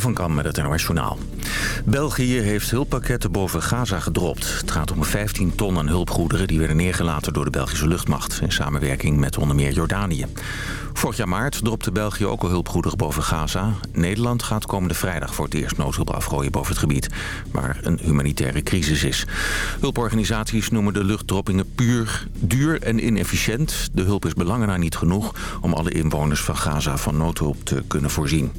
Van Kam met het NOS. België heeft hulppakketten boven Gaza gedropt. Het gaat om 15 ton aan hulpgoederen die werden neergelaten door de Belgische luchtmacht... in samenwerking met onder meer Jordanië. Vorig jaar maart dropte België ook al hulpgoederen boven Gaza. Nederland gaat komende vrijdag voor het eerst noodhulp afgooien boven het gebied... waar een humanitaire crisis is. Hulporganisaties noemen de luchtdroppingen puur, duur en inefficiënt. De hulp is belangen niet genoeg om alle inwoners van Gaza van noodhulp te kunnen voorzien.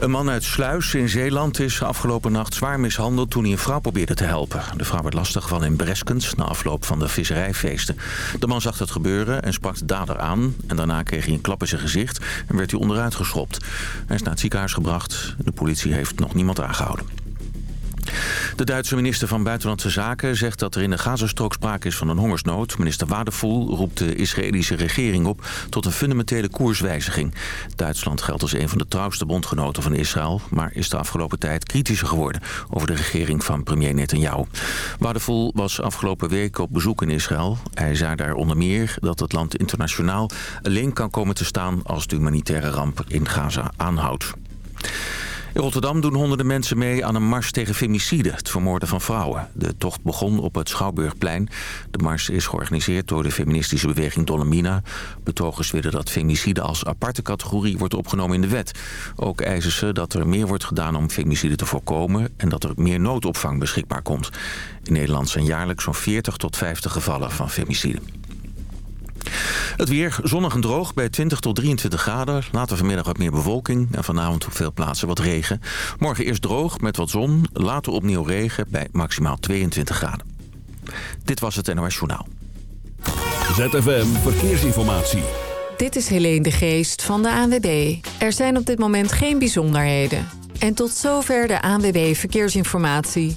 Een man uit Sluis in Zeeland is afgelopen nacht zwaar mishandeld toen hij een vrouw probeerde te helpen. De vrouw werd lastiggevallen in Breskens na afloop van de visserijfeesten. De man zag het gebeuren en sprak de dader aan. En daarna kreeg hij een klap in zijn gezicht en werd hij onderuit geschopt. Hij is naar het ziekenhuis gebracht. De politie heeft nog niemand aangehouden. De Duitse minister van Buitenlandse Zaken zegt dat er in de Gazastrook sprake is van een hongersnood. Minister Wadevoel roept de Israëlische regering op tot een fundamentele koerswijziging. Duitsland geldt als een van de trouwste bondgenoten van Israël... maar is de afgelopen tijd kritischer geworden over de regering van premier Netanyahu. Wadevoel was afgelopen week op bezoek in Israël. Hij zei daar onder meer dat het land internationaal alleen kan komen te staan... als de humanitaire ramp in Gaza aanhoudt. In Rotterdam doen honderden mensen mee aan een mars tegen femicide, het vermoorden van vrouwen. De tocht begon op het Schouwburgplein. De mars is georganiseerd door de feministische beweging Dolomina. Betogers willen dat femicide als aparte categorie wordt opgenomen in de wet. Ook eisen ze dat er meer wordt gedaan om femicide te voorkomen... en dat er meer noodopvang beschikbaar komt. In Nederland zijn jaarlijks zo'n 40 tot 50 gevallen van femicide. Het weer zonnig en droog bij 20 tot 23 graden. Later vanmiddag wat meer bewolking en vanavond op veel plaatsen wat regen. Morgen eerst droog met wat zon, later opnieuw regen bij maximaal 22 graden. Dit was het NOS Journaal. ZFM Verkeersinformatie. Dit is Helene de Geest van de ANWB. Er zijn op dit moment geen bijzonderheden. En tot zover de ANWB Verkeersinformatie.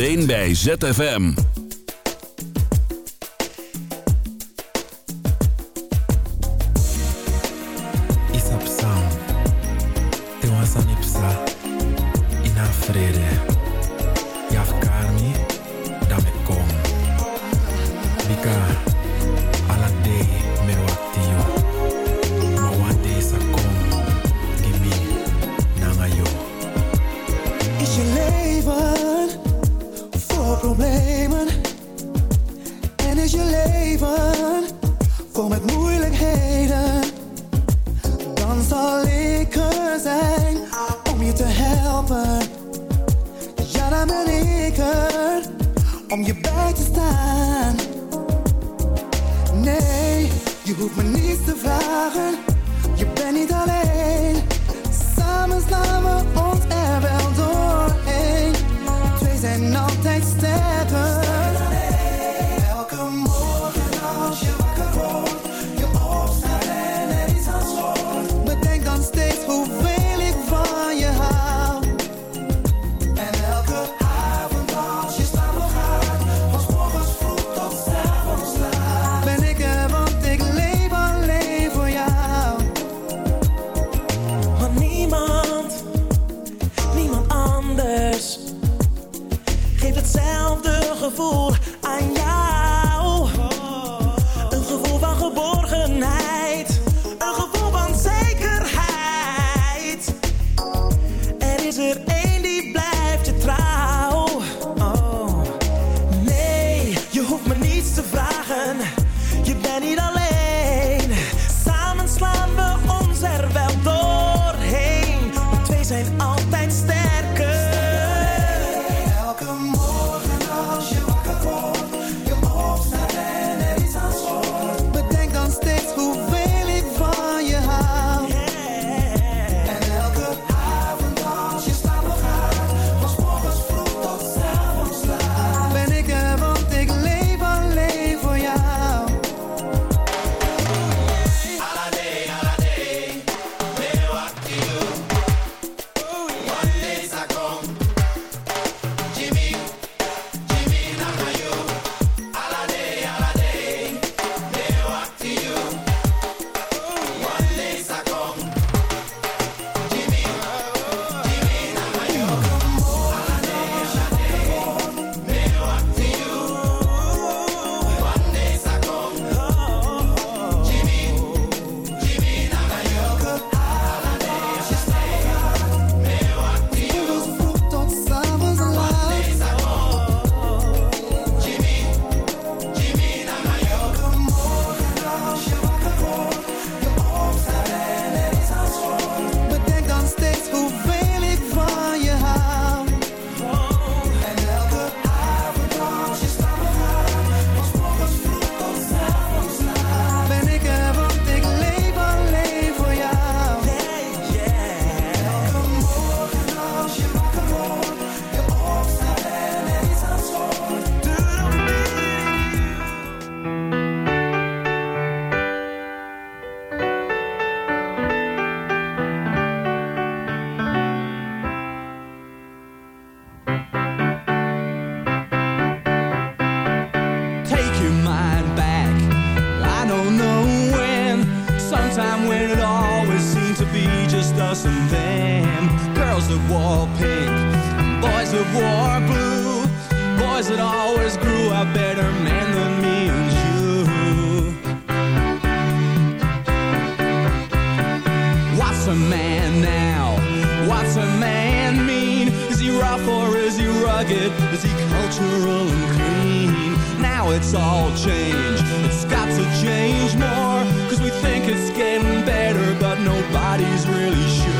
alleen bij ZFM. that always grew a better man than me and you. What's a man now? What's a man mean? Is he rough or is he rugged? Is he cultural and clean? Now it's all changed. It's got to change more. Cause we think it's getting better, but nobody's really sure.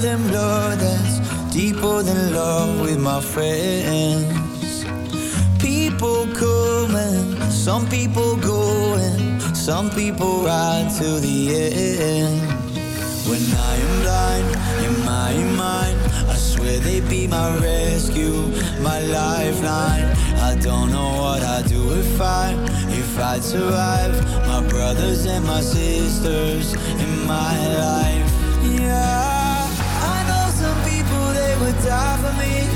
Than blood, that's deeper than love with my friends. People coming, some people going, some people ride to the end. When I am blind in my mind, I swear they be my rescue, my lifeline. I don't know what I'd do if I, if I'd survive. My brothers and my sisters in my life. Die for me.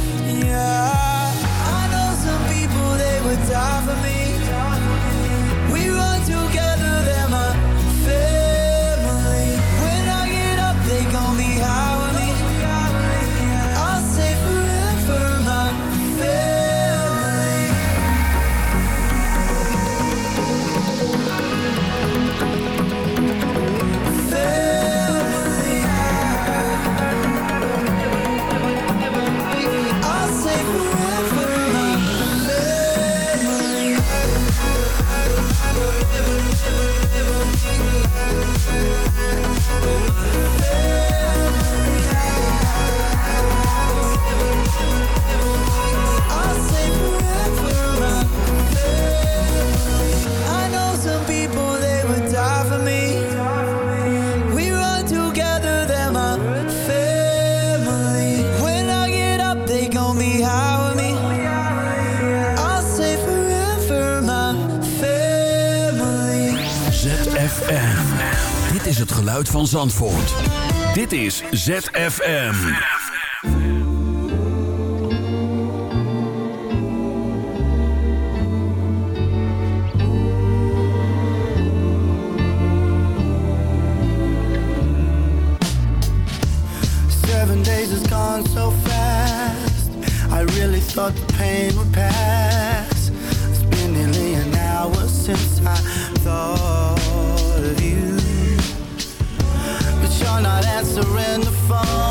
Geluid van Zandvoort. Dit is ZFM. Seven days has gone so fast. I really thought the pain would pass. It's been nearly an hour since I thought not answering the phone.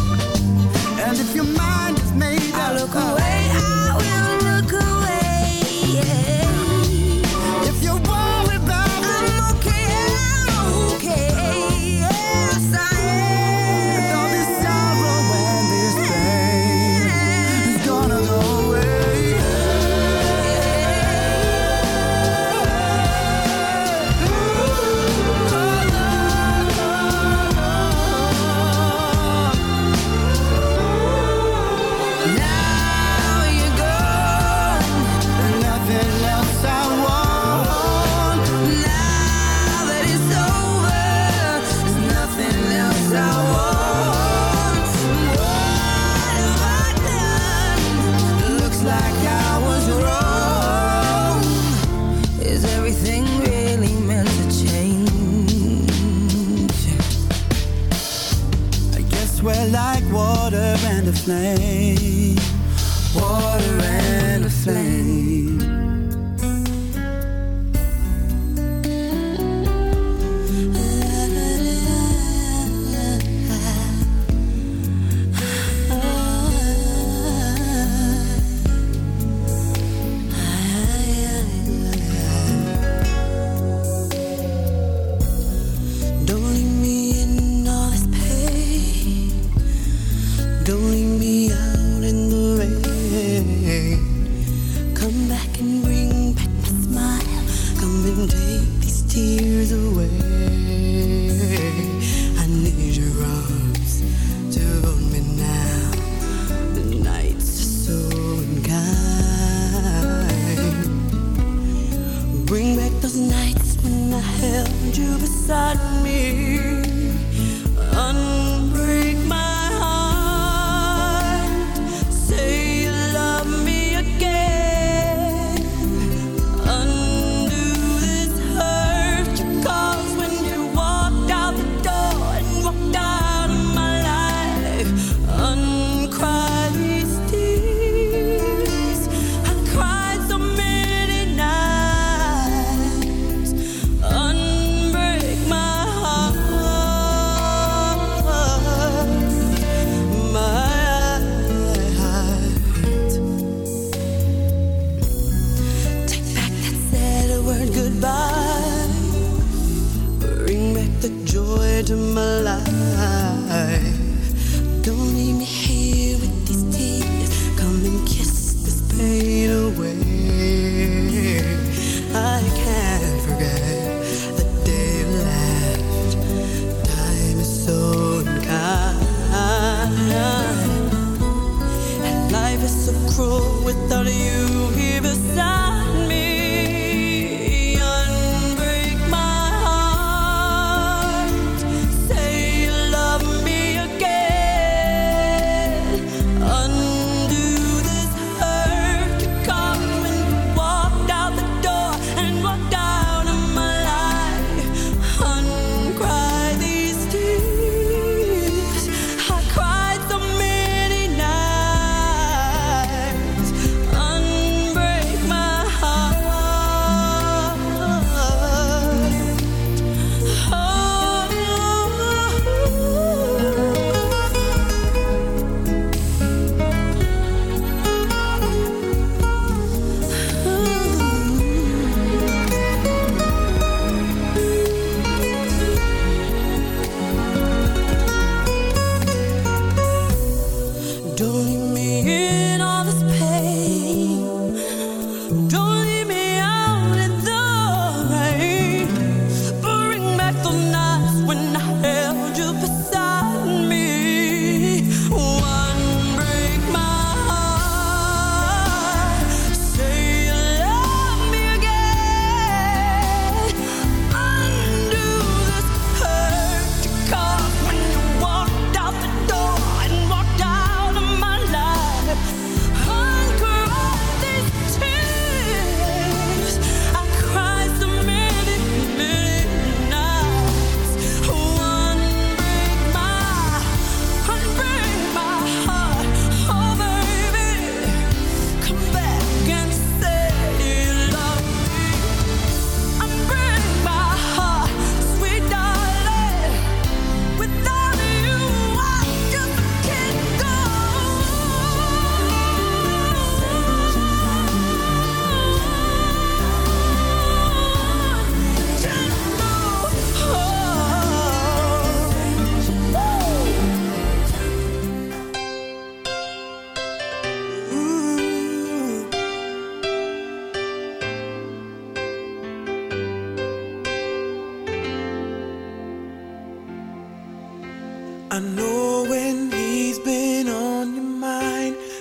inside me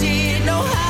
did know how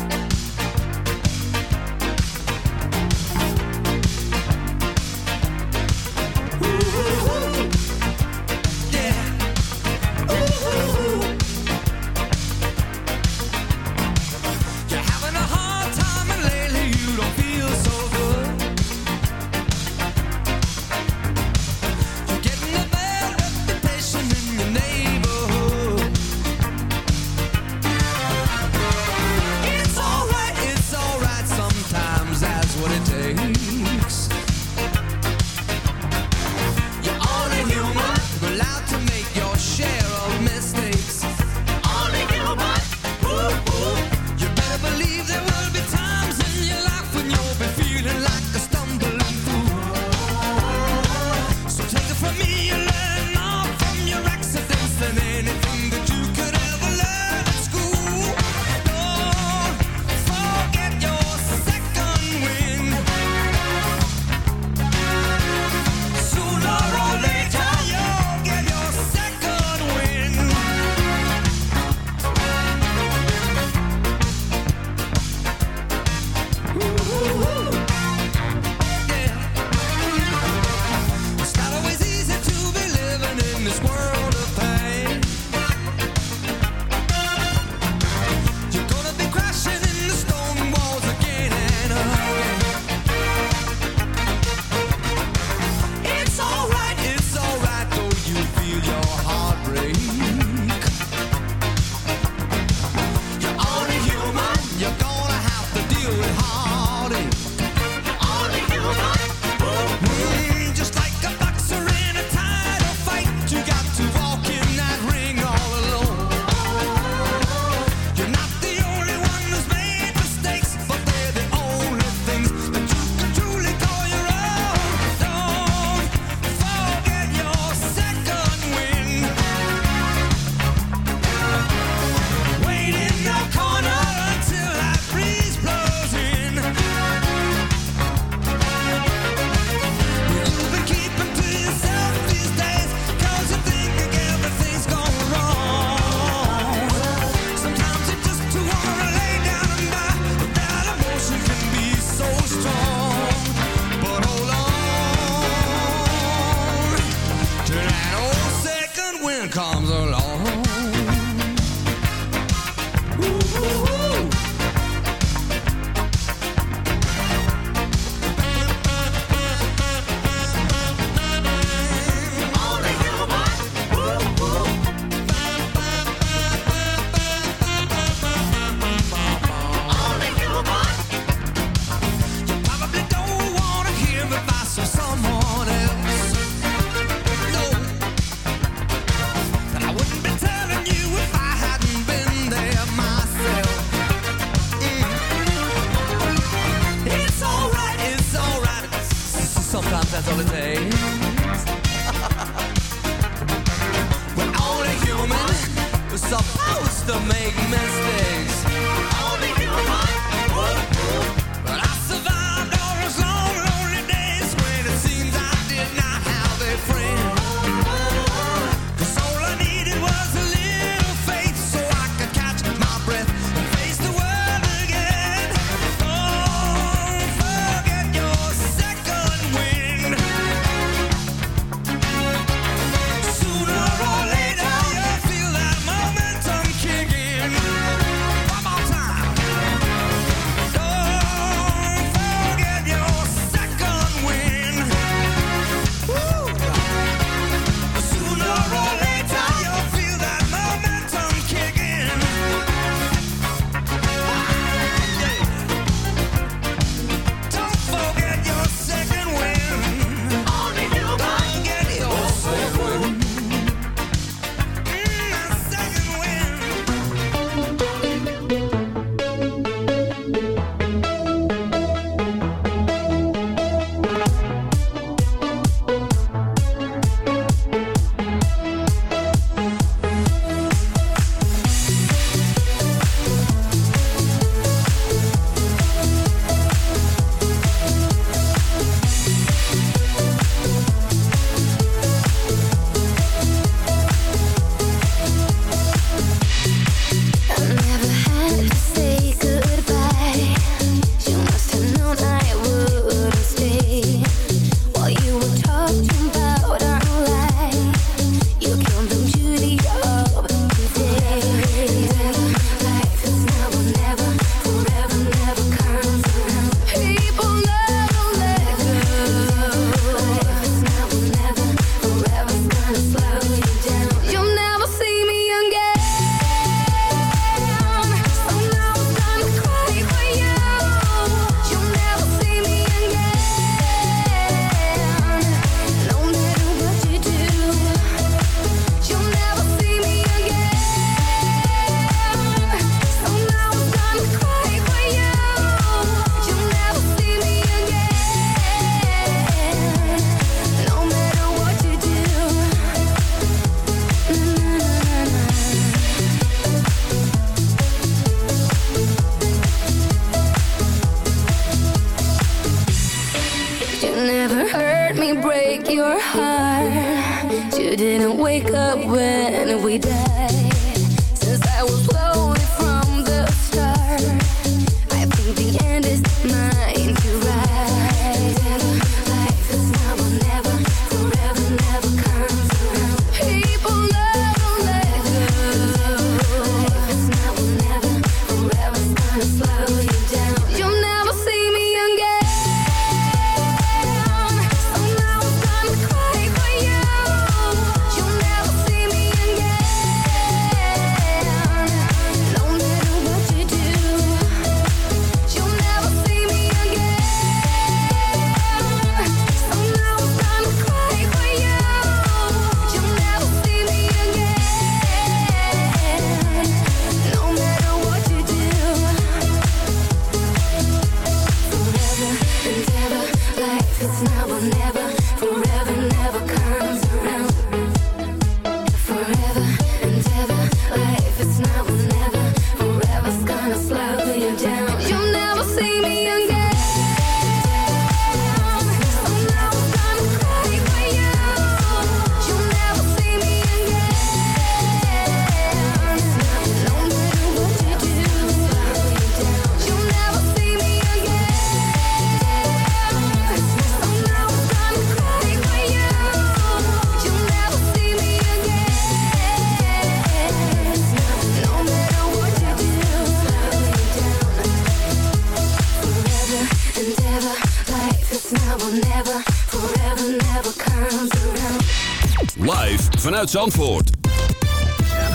Zandvoort.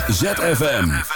ZFM.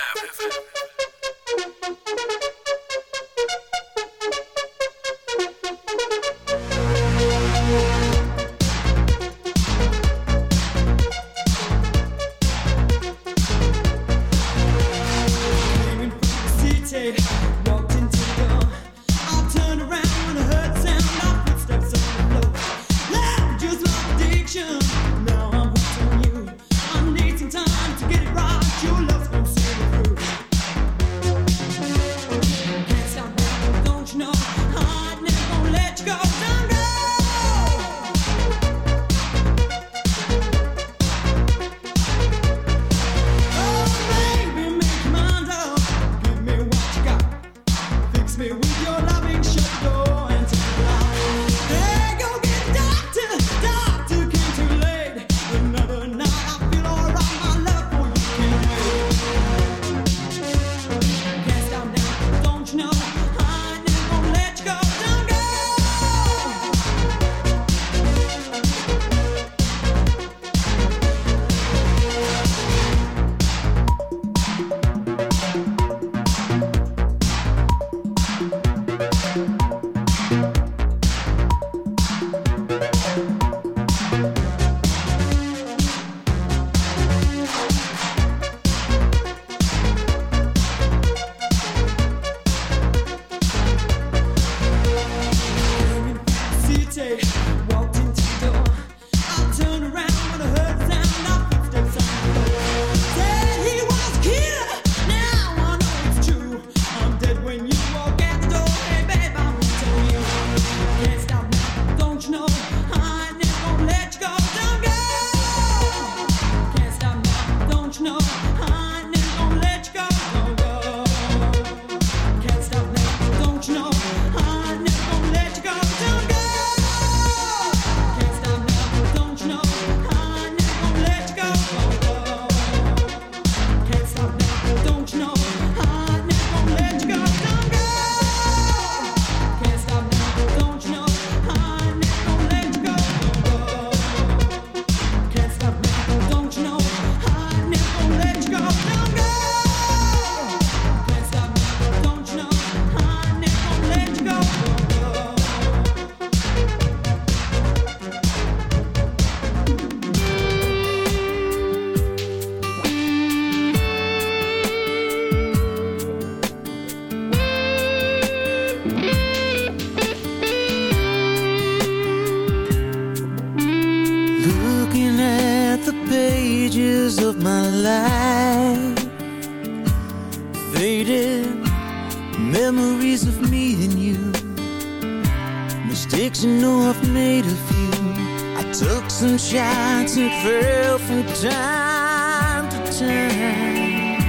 nights it fell from time to time.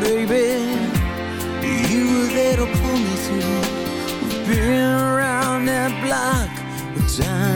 Baby, you were there to pull me through. We've been around that block with time